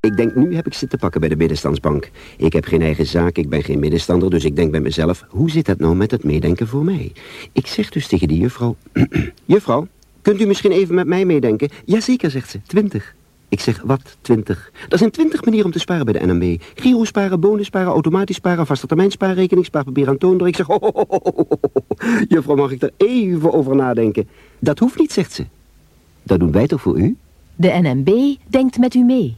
Ik denk, nu heb ik ze te pakken bij de middenstandsbank. Ik heb geen eigen zaak, ik ben geen middenstander, dus ik denk bij mezelf... hoe zit dat nou met het meedenken voor mij? Ik zeg dus tegen die juffrouw... juffrouw, kunt u misschien even met mij meedenken? Jazeker, zegt ze, twintig. Ik zeg, wat, twintig? Er zijn twintig manieren om te sparen bij de NMB. Giro sparen, bonus sparen, automatisch sparen, vaste termijn spaarrekening, spaarpapier aan toonder. Ik zeg, ho, ho, ho, juffrouw, mag ik er even over nadenken? Dat hoeft niet, zegt ze. Dat doen wij toch voor u? De NMB denkt met u mee.